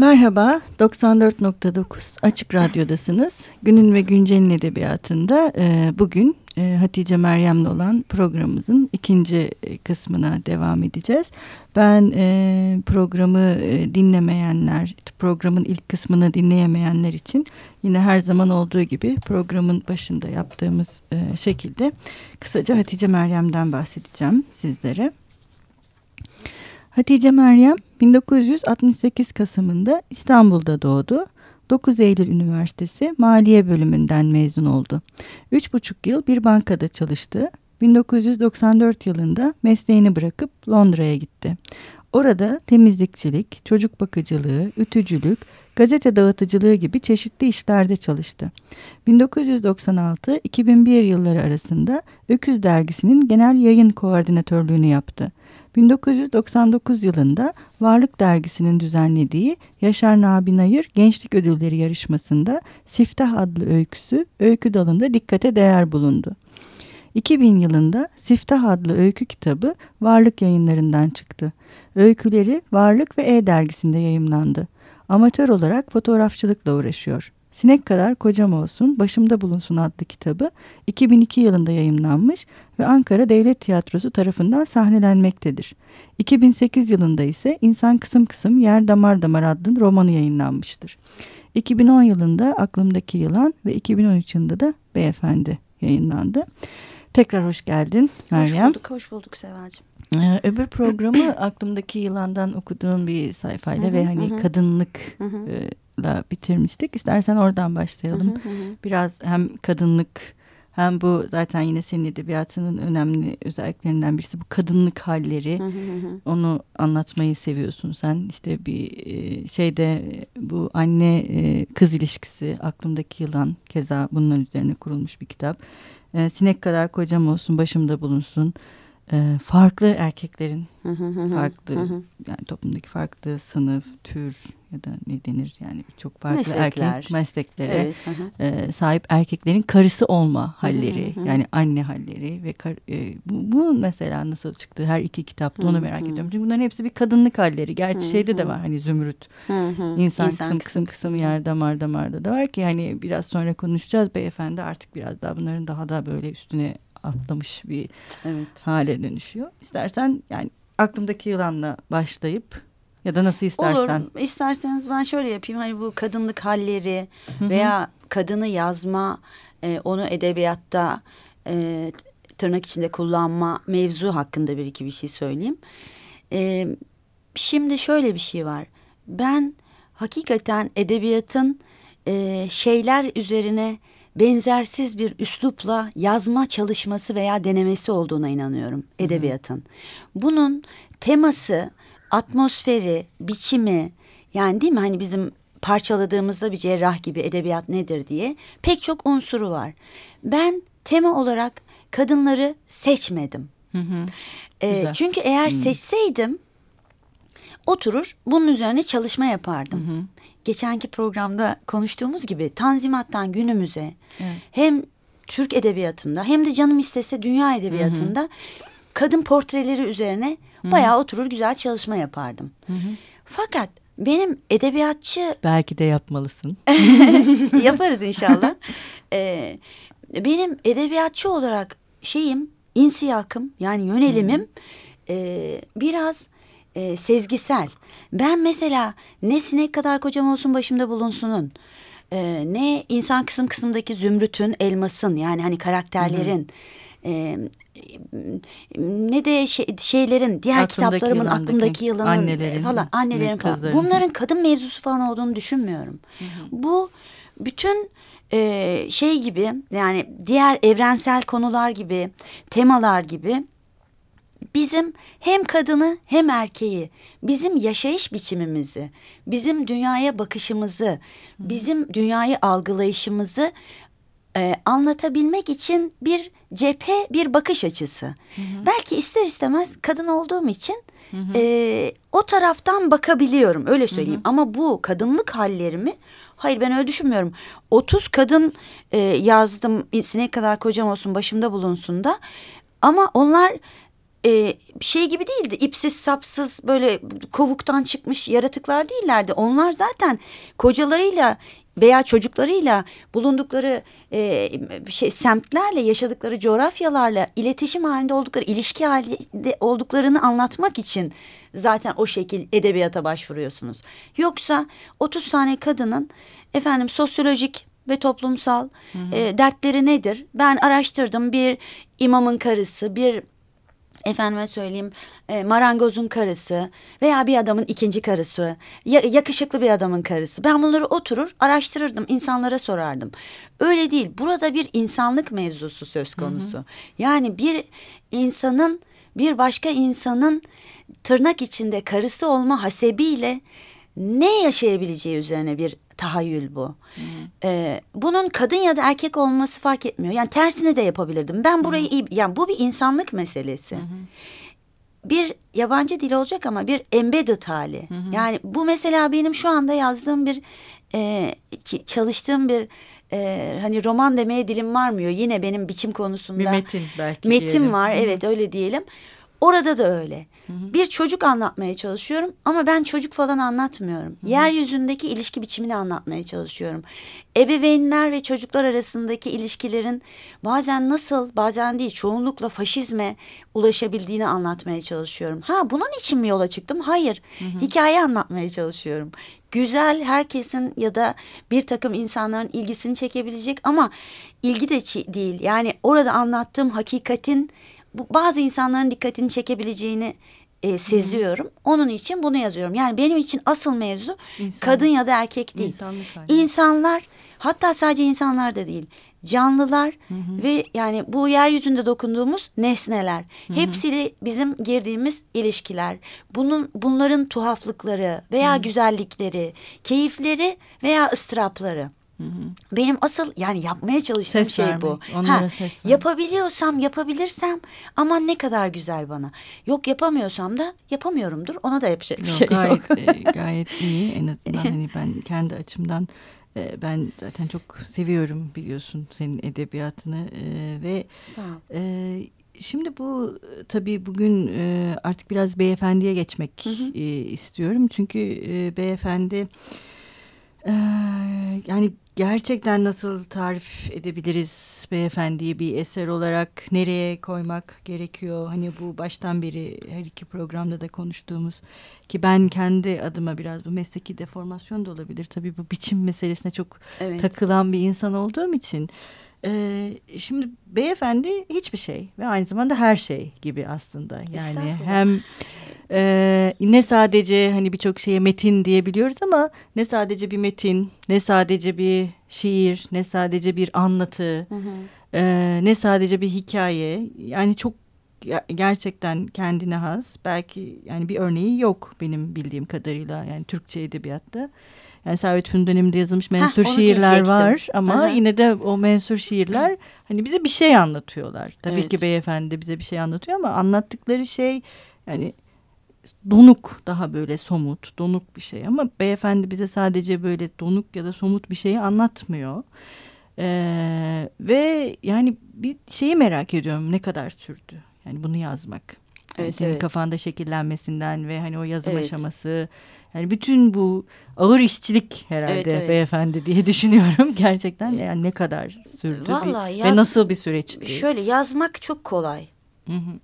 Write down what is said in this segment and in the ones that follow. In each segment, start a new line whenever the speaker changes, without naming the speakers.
Merhaba, 94.9 Açık Radyo'dasınız. Günün ve Güncel'in edebiyatında e, bugün e, Hatice Meryem'le olan programımızın ikinci e, kısmına devam edeceğiz. Ben e, programı e, dinlemeyenler, programın ilk kısmını dinleyemeyenler için yine her zaman olduğu gibi programın başında yaptığımız e, şekilde kısaca Hatice Meryem'den bahsedeceğim sizlere. Hatice Meryem 1968 Kasım'ında İstanbul'da doğdu. 9 Eylül Üniversitesi Maliye Bölümünden mezun oldu. 3,5 yıl bir bankada çalıştı. 1994 yılında mesleğini bırakıp Londra'ya gitti. Orada temizlikçilik, çocuk bakıcılığı, ütücülük, gazete dağıtıcılığı gibi çeşitli işlerde çalıştı. 1996-2001 yılları arasında Öküz Dergisi'nin genel yayın koordinatörlüğünü yaptı. 1999 yılında Varlık Dergisi'nin düzenlediği Yaşar Nabi Nayır Gençlik Ödülleri yarışmasında Siftah adlı öyküsü öykü dalında dikkate değer bulundu. 2000 yılında Siftah adlı öykü kitabı Varlık yayınlarından çıktı. Öyküleri Varlık ve E dergisinde yayımlandı. Amatör olarak fotoğrafçılıkla uğraşıyor. Sinek kadar kocam olsun, başımda bulunsun adlı kitabı 2002 yılında yayımlanmış ve Ankara Devlet Tiyatrosu tarafından sahnelenmektedir. 2008 yılında ise İnsan Kısım Kısım Yer Damar Damar adlı romanı yayınlanmıştır. 2010 yılında Aklımdaki Yılan ve 2013 yılında da Beyefendi yayınlandı. Tekrar hoş geldin Meryem.
Hoş bulduk, hoş bulduk Sevacığım.
Ee, öbür programı aklımdaki yılandan okuduğum bir sayfayla ve hani kadınlıkla bitirmiştik. İstersen oradan başlayalım. Biraz hem kadınlık hem bu zaten yine senin edebiyatının önemli özelliklerinden birisi bu kadınlık halleri. Onu anlatmayı seviyorsun sen. İşte bir şeyde bu anne kız ilişkisi aklımdaki yılan keza bunların üzerine kurulmuş bir kitap. Sinek kadar kocam olsun başımda bulunsun e, farklı erkeklerin farklı yani toplumdaki farklı sınıf, tür ya da ne denir yani çok farklı Meslekler. erkek mesleklere evet, e, sahip erkeklerin karısı olma halleri yani anne halleri ve kar, e, bu, bu mesela nasıl çıktı? Her iki kitapta onu merak ediyorum. Çünkü bunların hepsi bir kadınlık halleri. Gerçi şeyde de var hani zümrüt. İnsan, insan kısım kısım kısım. yer damar damarda da var ki hani biraz sonra konuşacağız. Beyefendi artık biraz daha bunların daha da böyle üstüne atlamış bir evet. hale dönüşüyor. İstersen yani aklımdaki yılanla başlayıp ya da nasıl istersen.
Olur. İsterseniz ben şöyle yapayım. Hani bu kadınlık halleri veya kadını yazma, e, onu edebiyatta e, tırnak içinde kullanma mevzu hakkında bir iki bir şey söyleyeyim. E, şimdi şöyle bir şey var. Ben hakikaten edebiyatın e, şeyler üzerine benzersiz bir üslupla yazma çalışması veya denemesi olduğuna inanıyorum edebiyatın. Bunun teması, atmosferi, biçimi yani değil mi hani bizim parçaladığımızda bir cerrah gibi edebiyat nedir diye pek çok unsuru var. Ben tema olarak kadınları seçmedim. Hı hı. Ee, çünkü eğer hı. seçseydim oturur bunun üzerine çalışma yapardım. Hı hı geçenki programda konuştuğumuz gibi Tanzimat'tan günümüze evet. hem Türk edebiyatında hem de canım istese dünya edebiyatında hı hı. kadın portreleri üzerine hı hı. bayağı oturur güzel çalışma yapardım. Hı hı. Fakat benim edebiyatçı...
Belki de yapmalısın.
Yaparız inşallah. ee, benim edebiyatçı olarak şeyim, insiyakım yani yönelimim e, biraz e, sezgisel. Ben mesela ne sinek kadar kocam olsun başımda bulunsunun e, ne insan kısım kısımdaki zümrütün elmasın yani hani karakterlerin E, ne de şey, şeylerin diğer aklımdaki kitaplarımın yılandaki, aklımdaki yılanın annelerin, falan annelerin falan bunların kadın mevzusu falan olduğunu düşünmüyorum. Hı hı. Bu bütün e, şey gibi yani diğer evrensel konular gibi temalar gibi bizim hem kadını hem erkeği, bizim yaşayış biçimimizi, bizim dünyaya bakışımızı, bizim dünyayı algılayışımızı e, anlatabilmek için bir cephe, bir bakış açısı. Hı hı. Belki ister istemez kadın olduğum için hı hı. E, o taraftan bakabiliyorum öyle söyleyeyim. Hı hı. Ama bu kadınlık hallerimi hayır ben öyle düşünmüyorum. 30 kadın e, yazdım sinek kadar kocam olsun başımda bulunsun da ama onlar e, şey gibi değildi. İpsiz sapsız böyle kovuktan çıkmış yaratıklar değillerdi. Onlar zaten kocalarıyla veya çocuklarıyla bulundukları e, şey semtlerle yaşadıkları coğrafyalarla iletişim halinde oldukları ilişki halinde olduklarını anlatmak için zaten o şekil edebiyata başvuruyorsunuz. Yoksa 30 tane kadının efendim sosyolojik ve toplumsal hı hı. E, dertleri nedir? Ben araştırdım bir imamın karısı, bir efendime söyleyeyim e, marangozun karısı veya bir adamın ikinci karısı ya, yakışıklı bir adamın karısı. Ben bunları oturur araştırırdım insanlara sorardım. Öyle değil burada bir insanlık mevzusu söz konusu hı. hı. yani bir insanın bir başka insanın tırnak içinde karısı olma hasebiyle ne yaşayabileceği üzerine bir tahayyül bu. Hmm. Ee, bunun kadın ya da erkek olması fark etmiyor. Yani tersine de yapabilirdim. Ben burayı hmm. iyi, yani bu bir insanlık meselesi. Hmm. Bir yabancı dil olacak ama bir embedded hali. Hmm. Yani bu mesela benim şu anda yazdığım bir e, çalıştığım bir e, hani roman demeye dilim varmıyor. Yine benim biçim konusunda. Bir
metin belki
Metin diyelim. var evet öyle diyelim. Orada da öyle. Bir çocuk anlatmaya çalışıyorum ama ben çocuk falan anlatmıyorum. Hı hı. Yeryüzündeki ilişki biçimini anlatmaya çalışıyorum. Ebeveynler ve çocuklar arasındaki ilişkilerin bazen nasıl, bazen değil, çoğunlukla faşizme ulaşabildiğini anlatmaya çalışıyorum. Ha bunun için mi yola çıktım? Hayır. Hı hı. Hikaye anlatmaya çalışıyorum. Güzel, herkesin ya da bir takım insanların ilgisini çekebilecek ama ilgi de değil. Yani orada anlattığım hakikatin bu, bazı insanların dikkatini çekebileceğini e, seziyorum. Hı. Onun için bunu yazıyorum. Yani benim için asıl mevzu İnsan. kadın ya da erkek değil. İnsanlar hatta sadece insanlar da değil. Canlılar hı hı. ve yani bu yeryüzünde dokunduğumuz nesneler. Hı hı. Hepsi bizim girdiğimiz ilişkiler. Bunun bunların tuhaflıkları veya hı. güzellikleri, keyifleri veya ıstırapları. Benim asıl yani yapmaya çalıştığım ses şey vermek, bu. Ha, ses yapabiliyorsam yapabilirsem aman ne kadar güzel bana. Yok yapamıyorsam da yapamıyorumdur. Ona da yapacak bir yok, şey
gayet, yok. e, gayet iyi en azından hani ben kendi açımdan e, ben zaten çok seviyorum biliyorsun senin edebiyatını e, ve
Sağ ol.
E, Şimdi bu tabii bugün e, artık biraz beyefendiye geçmek hı hı. E, istiyorum. Çünkü e, beyefendi e, yani gerçekten nasıl tarif edebiliriz beyefendiyi bir eser olarak nereye koymak gerekiyor? Hani bu baştan beri her iki programda da konuştuğumuz ki ben kendi adıma biraz bu mesleki deformasyon da olabilir. Tabii bu biçim meselesine çok evet. takılan bir insan olduğum için. Ee, şimdi beyefendi hiçbir şey ve aynı zamanda her şey gibi aslında. Yani hem ee, ne sadece hani birçok şeye metin diyebiliyoruz ama ne sadece bir metin, ne sadece bir şiir, ne sadece bir anlatı, hı hı. E, ne sadece bir hikaye. Yani çok gerçekten kendine has. Belki yani bir örneği yok benim bildiğim kadarıyla yani Türkçe edebiyatta. Yani Servet Fünun döneminde yazılmış mensur Heh, şiirler var ama Hı-hı. yine de o mensur şiirler hani bize bir şey anlatıyorlar. Tabii evet. ki beyefendi bize bir şey anlatıyor ama anlattıkları şey yani donuk daha böyle somut donuk bir şey ama beyefendi bize sadece böyle donuk ya da somut bir şeyi anlatmıyor. Ee, ve yani bir şeyi merak ediyorum ne kadar sürdü yani bunu yazmak. Yani evet, senin evet. kafanda şekillenmesinden ve hani o yazım evet. aşaması yani bütün bu ağır işçilik herhalde evet, evet. beyefendi diye düşünüyorum gerçekten yani ne kadar sürdü Vallahi bir, yaz, ve nasıl bir süreçti?
Şöyle yazmak çok kolay. Hı hı.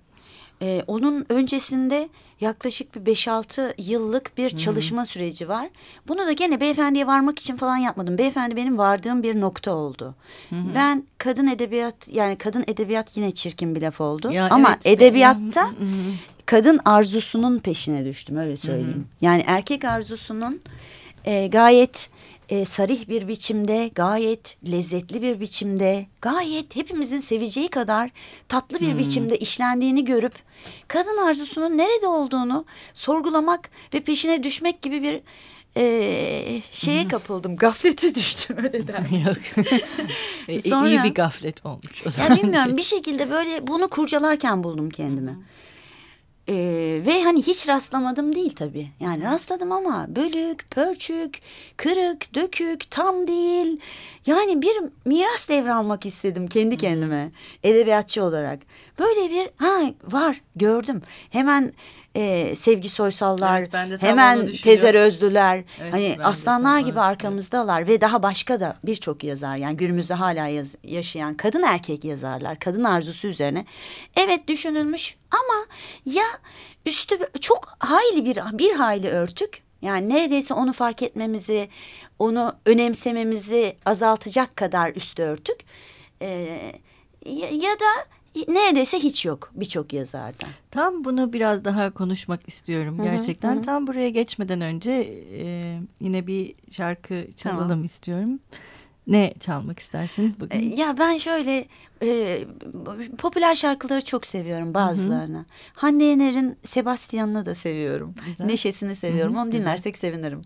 Ee, onun öncesinde yaklaşık bir 5-6 yıllık bir çalışma Hı -hı. süreci var. Bunu da gene beyefendiye varmak için falan yapmadım. Beyefendi benim vardığım bir nokta oldu. Hı -hı. Ben kadın edebiyat yani kadın edebiyat yine çirkin bir laf oldu. Ya, Ama evet, edebiyatta Hı -hı. kadın arzusunun peşine düştüm öyle söyleyeyim. Hı -hı. Yani erkek arzusunun e, gayet e, sarih bir biçimde, gayet lezzetli bir biçimde, gayet hepimizin seveceği kadar tatlı bir hmm. biçimde işlendiğini görüp kadın arzusunun nerede olduğunu sorgulamak ve peşine düşmek gibi bir e, şeye kapıldım. Gaflete düştüm öyle dermiş.
Sonra, İyi bir gaflet olmuş o zaman.
Yani bilmiyorum bir şekilde böyle bunu kurcalarken buldum kendimi. Ee, ve hani hiç rastlamadım değil tabii. Yani rastladım ama bölük, pörçük, kırık, dökük, tam değil. Yani bir miras devralmak istedim kendi kendime edebiyatçı olarak. Böyle bir ha var gördüm. Hemen e, Sevgi Soysallar,
Evet,
hemen Tezer Özlüler,
Evet,
hani aslanlar gibi arkamızdalar ve daha başka da birçok yazar yani günümüzde hala yaz, yaşayan kadın erkek yazarlar, kadın arzusu üzerine. Evet düşünülmüş ama ya üstü çok hayli bir bir hayli örtük. Yani neredeyse onu fark etmemizi, onu önemsememizi azaltacak kadar üstü örtük. Ee, ya, ya da neredeyse hiç yok birçok yazardan.
Tam bunu biraz daha konuşmak istiyorum gerçekten. Hı hı. Tam buraya geçmeden önce e, yine bir şarkı çalalım tamam. istiyorum. Ne çalmak istersin bugün?
Ya ben şöyle e, popüler şarkıları çok seviyorum bazılarını. Hı hı. Hande Yener'in Sebastian'ını da seviyorum. Güzel. Neşesini seviyorum. Hı hı. Onu dinlersek sevinirim.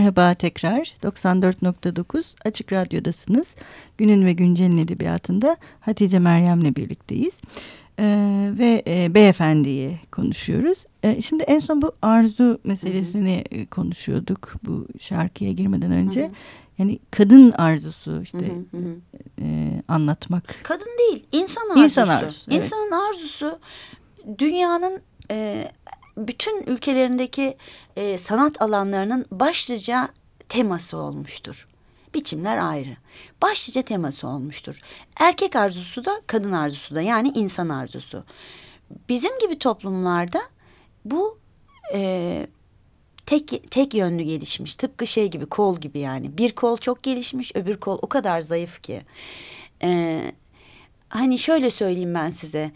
Merhaba tekrar 94.9 Açık Radyo'dasınız. Günün ve Güncel'in edebiyatında Hatice Meryem'le birlikteyiz. Ee, ve e, beyefendiyi konuşuyoruz. Ee, şimdi en son bu arzu meselesini hı hı. konuşuyorduk bu şarkıya girmeden önce. Hı hı. Yani kadın arzusu işte hı hı hı. E, anlatmak.
Kadın değil insan arzusu. İnsan arzusu. Evet. İnsanın arzusu dünyanın e, bütün ülkelerindeki e, sanat alanlarının başlıca teması olmuştur. Biçimler ayrı. Başlıca teması olmuştur. Erkek arzusu da kadın arzusu da yani insan arzusu. Bizim gibi toplumlarda bu e, tek tek yönlü gelişmiş. Tıpkı şey gibi kol gibi yani. Bir kol çok gelişmiş öbür kol o kadar zayıf ki. E, hani şöyle söyleyeyim ben size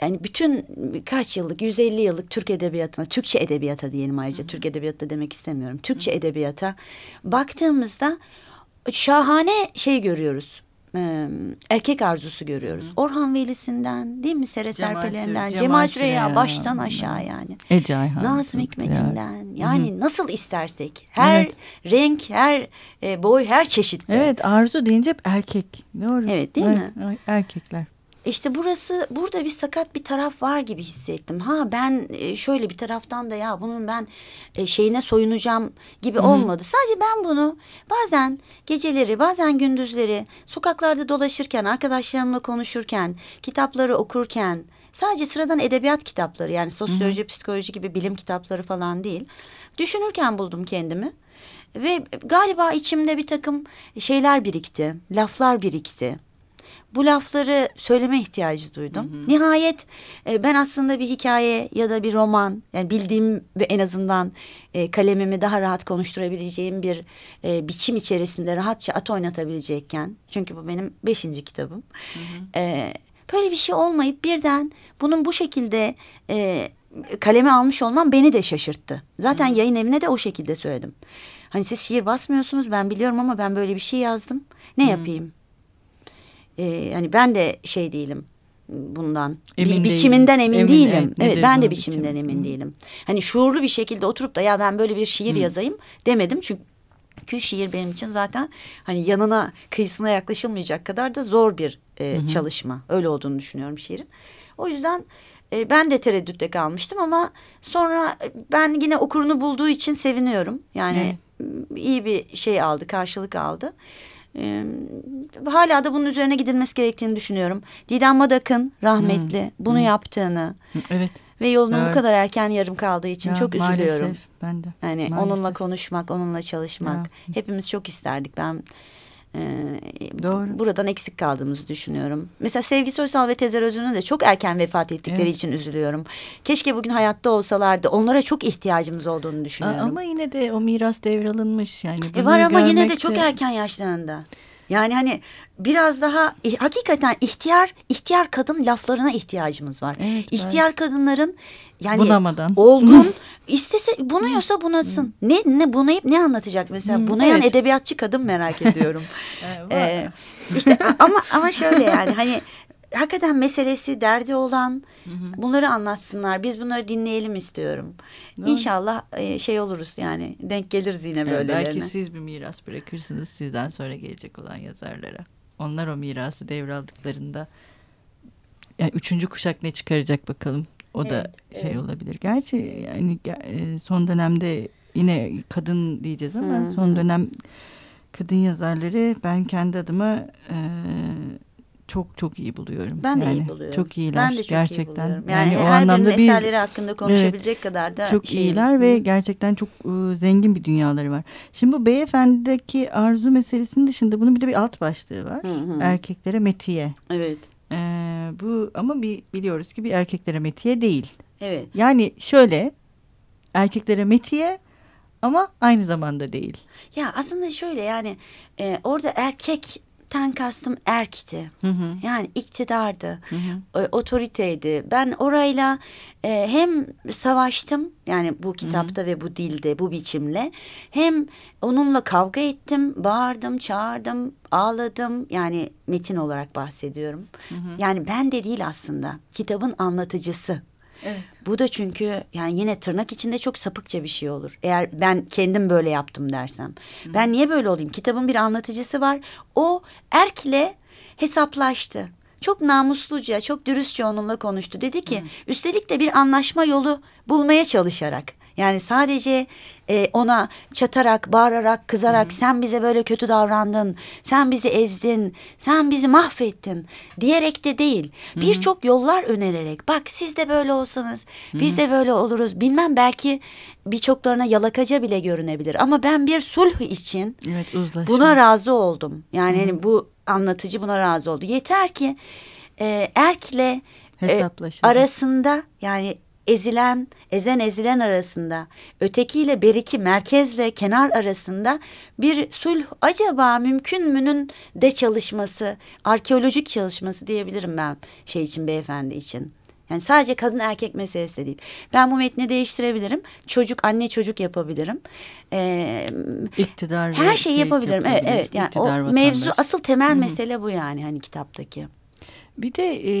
yani bütün kaç yıllık 150 yıllık Türk edebiyatına Türkçe edebiyata diyelim ayrıca Türk edebiyatı demek istemiyorum. Türkçe edebiyata baktığımızda şahane şey görüyoruz. Ee, erkek arzusu görüyoruz. Hı. Orhan Veli'sinden değil mi Sere Cemal, Cemal Süreyya baştan aşağı yani.
Ece Ayhan.
Nazım Hikmet'inden yani Hı. nasıl istersek her evet. renk her e, boy her çeşit.
Evet arzu deyince hep erkek. Doğru.
Evet değil evet, mi?
Erkekler.
İşte burası burada bir sakat bir taraf var gibi hissettim. Ha ben e, şöyle bir taraftan da ya bunun ben e, şeyine soyunacağım gibi Hı-hı. olmadı. Sadece ben bunu bazen geceleri bazen gündüzleri sokaklarda dolaşırken arkadaşlarımla konuşurken kitapları okurken sadece sıradan edebiyat kitapları yani sosyoloji, Hı-hı. psikoloji gibi bilim kitapları falan değil. Düşünürken buldum kendimi. Ve galiba içimde bir takım şeyler birikti, laflar birikti bu lafları söyleme ihtiyacı duydum. Hı hı. Nihayet e, ben aslında bir hikaye ya da bir roman yani bildiğim ve en azından e, kalemimi daha rahat konuşturabileceğim bir e, biçim içerisinde rahatça at oynatabilecekken çünkü bu benim beşinci kitabım. Hı hı. E, böyle bir şey olmayıp birden bunun bu şekilde e, kaleme almış olmam beni de şaşırttı. Zaten hı. yayın evine de o şekilde söyledim. Hani siz şiir basmıyorsunuz ben biliyorum ama ben böyle bir şey yazdım. Ne hı. yapayım? E, yani ben de şey değilim bundan. Emin bi biçiminden emin, emin değilim. Evet, evet ben de biçiminden biçim. emin değilim. Hani şuurlu bir şekilde oturup da ya ben böyle bir şiir Hı. yazayım demedim. Çünkü şiir benim için zaten hani yanına kıyısına yaklaşılmayacak kadar da zor bir e, çalışma. Öyle olduğunu düşünüyorum şiirin. O yüzden e, ben de tereddütte kalmıştım ama sonra ben yine okurunu bulduğu için seviniyorum. Yani evet. iyi bir şey aldı, karşılık aldı. Ee, hala da bunun üzerine gidilmesi gerektiğini düşünüyorum. Didem Madak'ın rahmetli hmm. bunu hmm. yaptığını.
Evet.
Ve yolunun evet. bu kadar erken yarım kaldığı için ya, çok üzülüyorum.
Maalesef ben de.
Yani maalesef. onunla konuşmak, onunla çalışmak. Ya. Hepimiz çok isterdik. Ben e, Doğru. buradan eksik kaldığımızı düşünüyorum. Mesela Sevgi Soysal ve Tezer Özün'ün de çok erken vefat ettikleri evet. için üzülüyorum. Keşke bugün hayatta olsalardı. Onlara çok ihtiyacımız olduğunu düşünüyorum.
Ama yine de o miras devralınmış yani.
E var ama yine de çok erken yaşlarında. Yani hani biraz daha hakikaten ihtiyar ihtiyar kadın laflarına ihtiyacımız var. Evet, ihtiyar evet. kadınların yani Bunamadan. olgun istese bunuyorsa bunasın. ne ne bunayıp ne anlatacak mesela? Bunayan evet. edebiyatçı kadın merak ediyorum. ee, işte ama ama şöyle yani hani hakikaten meselesi derdi olan hı hı. bunları anlatsınlar. Biz bunları dinleyelim istiyorum. Doğru. İnşallah e, şey oluruz yani denk geliriz yine evet, böylelerine.
Belki siz bir miras bırakırsınız sizden sonra gelecek olan yazarlara. Onlar o mirası devraldıklarında yani üçüncü kuşak ne çıkaracak bakalım. O evet, da şey evet. olabilir. Gerçi yani e, son dönemde yine kadın diyeceğiz ama hı hı. son dönem kadın yazarları ben kendi adıma e, çok çok iyi buluyorum.
Ben
de
yani, iyi buluyorum.
Çok iyiler ben de çok gerçekten. Iyi
buluyorum. Yani, yani o her anlamda bir eserleri hakkında konuşabilecek evet, kadar da
çok şeyim. iyiler ve gerçekten çok e, zengin bir dünyaları var. Şimdi bu beyefendideki arzu meselesinin dışında bunun bir de bir alt başlığı var. Hı hı. Erkeklere metiye.
Evet.
Ee, bu ama bir biliyoruz ki bir erkeklere metiye değil.
Evet.
Yani şöyle erkeklere metiye ama aynı zamanda değil.
Ya aslında şöyle yani e, orada erkek ten kastım erkti. Hı hı. Yani iktidardı. Hı hı. E, otoriteydi. Ben orayla e, hem savaştım yani bu kitapta hı hı. ve bu dilde bu biçimle hem onunla kavga ettim, bağırdım, çağırdım, ağladım. Yani metin olarak bahsediyorum. Hı hı. Yani ben de değil aslında. Kitabın anlatıcısı.
Evet.
Bu da çünkü yani yine tırnak içinde çok sapıkça bir şey olur. Eğer ben kendim böyle yaptım dersem. Hı. Ben niye böyle olayım? Kitabın bir anlatıcısı var. O erkle hesaplaştı. Çok namusluca, çok dürüstçe onunla konuştu. Dedi ki, Hı. üstelik de bir anlaşma yolu bulmaya çalışarak. Yani sadece e, ona çatarak, bağırarak, kızarak Hı. sen bize böyle kötü davrandın, sen bizi ezdin, sen bizi mahvettin diyerek de değil. Birçok yollar önererek bak siz de böyle olsanız, Hı. biz de böyle oluruz. Bilmem belki birçoklarına yalakaca bile görünebilir ama ben bir sulh için
evet,
buna razı oldum. Yani hani bu anlatıcı buna razı oldu. Yeter ki e, erkle e, arasında yani ezilen, ezen ezilen arasında, ötekiyle beriki merkezle kenar arasında bir sulh acaba mümkün münün de çalışması, arkeolojik çalışması diyebilirim ben şey için beyefendi için. Yani sadece kadın erkek meselesi de değil. Ben bu metni değiştirebilirim. Çocuk anne çocuk yapabilirim. Ee,
İktidar
her şeyi
şey
yapabilirim. Evet, evet. Yani o
vatandaş.
mevzu asıl temel Hı-hı. mesele bu yani hani kitaptaki.
Bir de e,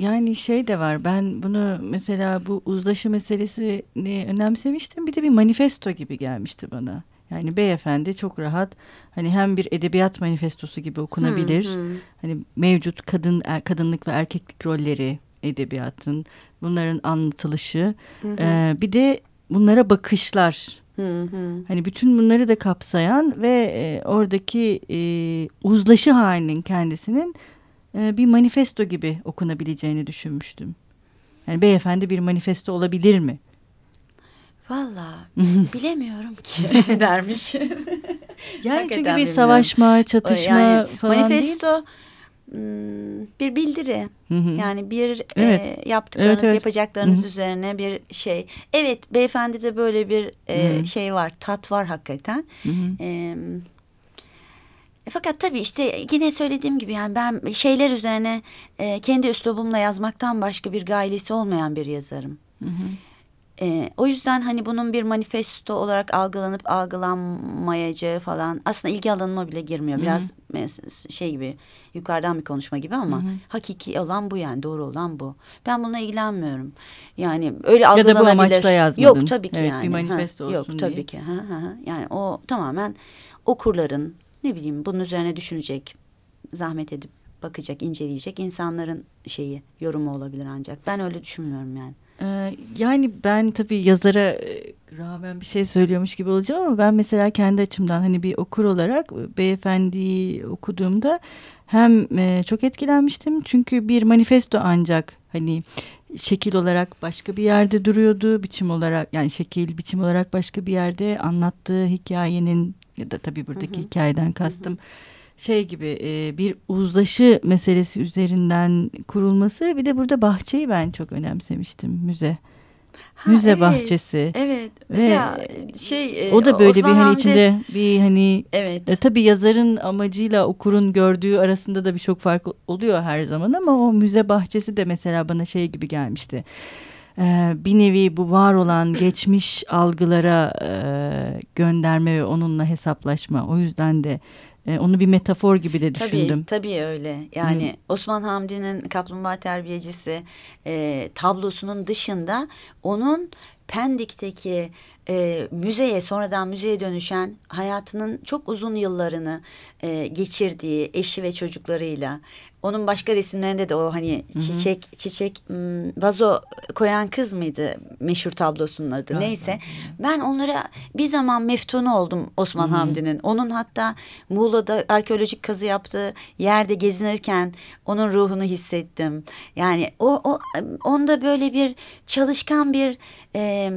yani şey de var ben bunu mesela bu uzlaşı meselesini önemsemiştim bir de bir manifesto gibi gelmişti bana. Yani beyefendi çok rahat hani hem bir edebiyat manifestosu gibi okunabilir. Hı hı. Hani mevcut kadın er, kadınlık ve erkeklik rolleri edebiyatın bunların anlatılışı. Hı hı. E, bir de bunlara bakışlar. Hı hı. Hani bütün bunları da kapsayan ve e, oradaki e, uzlaşı halinin kendisinin e, bir manifesto gibi okunabileceğini düşünmüştüm. Yani beyefendi bir manifesto olabilir mi?
Valla bilemiyorum ki dermiş.
yani çünkü bir savaşma, çatışma yani, falan
manifesto,
değil.
Hmm, bir bildiri. Yani bir evet. e, yaptıklarınız, evet, evet. yapacaklarınız Hı -hı. üzerine bir şey. Evet, beyefendi de böyle bir e, şey var, tat var hakikaten. Hı -hı. E, fakat tabii işte yine söylediğim gibi yani ben şeyler üzerine e, kendi üslubumla yazmaktan başka bir gailesi olmayan bir yazarım. Hı hı. E, o yüzden hani bunun bir manifesto olarak algılanıp algılanmayacağı falan aslında ilgi alanıma bile girmiyor. Biraz Hı -hı. şey gibi yukarıdan bir konuşma gibi ama Hı -hı. hakiki olan bu yani doğru olan bu. Ben bununla ilgilenmiyorum. Yani öyle algılanabilir. Ya da bu amaçla yazmadın. Yok tabii ki evet, yani.
Bir manifesto ha, olsun
Yok
diye.
tabii ki. Ha, ha, ha. Yani o tamamen okurların ne bileyim bunun üzerine düşünecek, zahmet edip bakacak, inceleyecek insanların şeyi, yorumu olabilir ancak. Ben öyle düşünmüyorum yani.
Ee, yani ben tabii yazara e, rağmen bir şey söylüyormuş gibi olacağım ama ben mesela kendi açımdan hani bir okur olarak beyefendiyi okuduğumda hem e, çok etkilenmiştim çünkü bir manifesto ancak hani şekil olarak başka bir yerde duruyordu biçim olarak yani şekil biçim olarak başka bir yerde anlattığı hikayenin ya da tabii buradaki hı hı. hikayeden kastım. Hı hı şey gibi e, bir uzlaşı meselesi üzerinden kurulması bir de burada bahçeyi ben çok önemsemiştim müze. Ha, müze evet, bahçesi.
Evet. Ve ya şey
e, o da böyle Osman bir hani Hamdi, içinde bir hani evet. E, tabii yazarın amacıyla okurun gördüğü arasında da birçok fark oluyor her zaman ama o müze bahçesi de mesela bana şey gibi gelmişti. Ee, bir nevi bu var olan geçmiş algılara e, gönderme ve onunla hesaplaşma. O yüzden de e, onu bir metafor gibi de düşündüm.
Tabii, tabii öyle. Yani hmm. Osman Hamdi'nin Kaplumbağa Terbiyecisi e, tablosunun dışında onun Pendik'teki e, müzeye sonradan müzeye dönüşen hayatının çok uzun yıllarını e, geçirdiği eşi ve çocuklarıyla onun başka resimlerinde de o hani Hı -hı. çiçek çiçek vazo koyan kız mıydı meşhur tablosunun adı Hı neyse. Ben onlara bir zaman meftunu oldum Osman Hamdi'nin. Onun hatta Muğla'da arkeolojik kazı yaptığı yerde gezinirken onun ruhunu hissettim. Yani o, o onda böyle bir çalışkan bir e,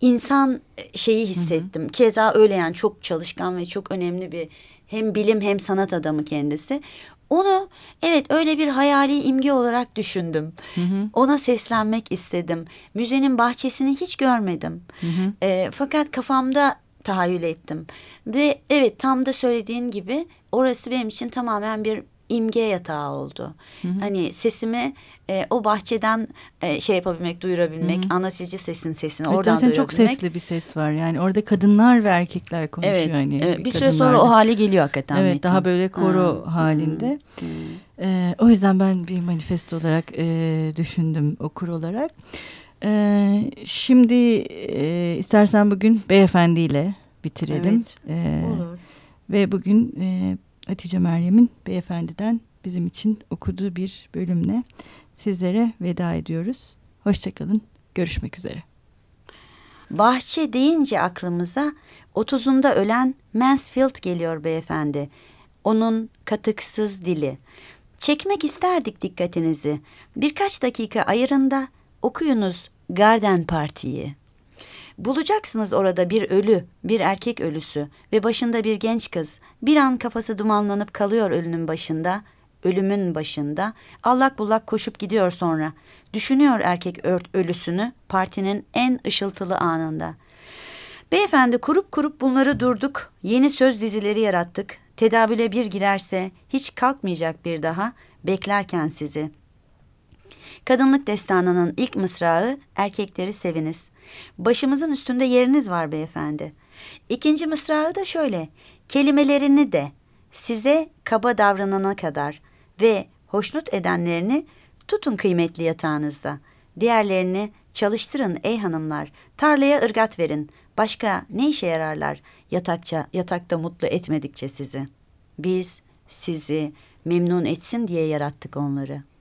insan şeyi hissettim. Hı -hı. Keza öyle yani çok çalışkan ve çok önemli bir hem bilim hem sanat adamı kendisi. Onu evet öyle bir hayali imge olarak düşündüm. Hı hı. Ona seslenmek istedim. Müzenin bahçesini hiç görmedim. Hı hı. E, fakat kafamda tahayyül ettim. Ve evet tam da söylediğin gibi orası benim için tamamen bir imge yatağı oldu. Hı hı. Hani sesimi e, o bahçeden e, şey yapabilmek, duyurabilmek, hı hı. anlatıcı sesin sesini evet, oradan duyurabilmek.
çok sesli bir ses var. Yani orada kadınlar ve erkekler konuşuyor. Evet, hani
evet bir, bir süre sonra o hale geliyor hakikaten.
Evet, Metin. daha böyle koro ha. halinde. Hı hı. E, o yüzden ben bir manifesto olarak e, düşündüm okur olarak. E, şimdi e, istersen bugün beyefendiyle bitirelim.
Evet, e, olur.
Ve bugün e, Hatice Meryem'in beyefendiden bizim için okuduğu bir bölümle sizlere veda ediyoruz. Hoşçakalın. Görüşmek üzere.
Bahçe deyince aklımıza otuzunda ölen Mansfield geliyor beyefendi. Onun katıksız dili. Çekmek isterdik dikkatinizi. Birkaç dakika ayırında okuyunuz Garden Parti'yi. Bulacaksınız orada bir ölü, bir erkek ölüsü ve başında bir genç kız. Bir an kafası dumanlanıp kalıyor ölünün başında, ölümün başında. Allak bullak koşup gidiyor sonra. Düşünüyor erkek ölüsünü partinin en ışıltılı anında. Beyefendi kurup kurup bunları durduk. Yeni söz dizileri yarattık. Tedavüle bir girerse hiç kalkmayacak bir daha beklerken sizi.'' Kadınlık destanının ilk mısrağı erkekleri seviniz. Başımızın üstünde yeriniz var beyefendi. İkinci mısrağı da şöyle. Kelimelerini de size kaba davranana kadar ve hoşnut edenlerini tutun kıymetli yatağınızda. Diğerlerini çalıştırın ey hanımlar. Tarlaya ırgat verin. Başka ne işe yararlar yatakça, yatakta mutlu etmedikçe sizi. Biz sizi memnun etsin diye yarattık onları.''